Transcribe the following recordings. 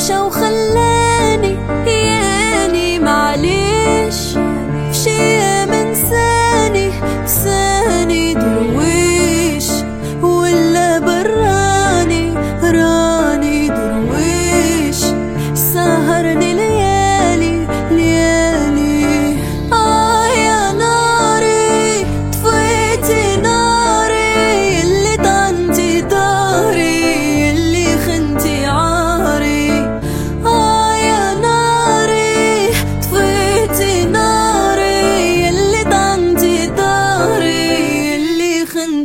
手很累。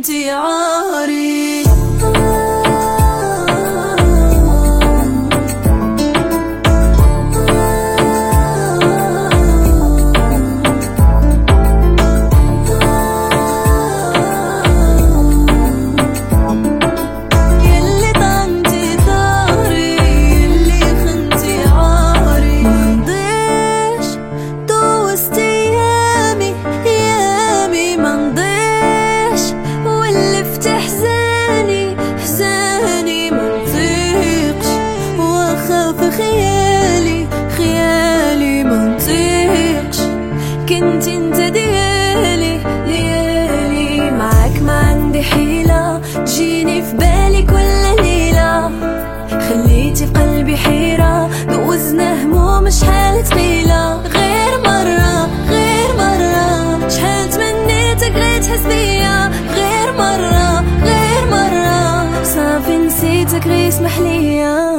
See ya. واخاف خيالي خيالي منطيقش كنت انت ديالي ديالي. معاك ما عندي حيلة. تجيني في بالي كل ليلة. خليتي في قلبي حيرة. دوزنا هموم شحال ثقيلة غير مرة غير مرة. شحال تمنيتك غير تحس بيا؟ غير مرة غير مرة. صافي نسيتك غير اسمح ليا.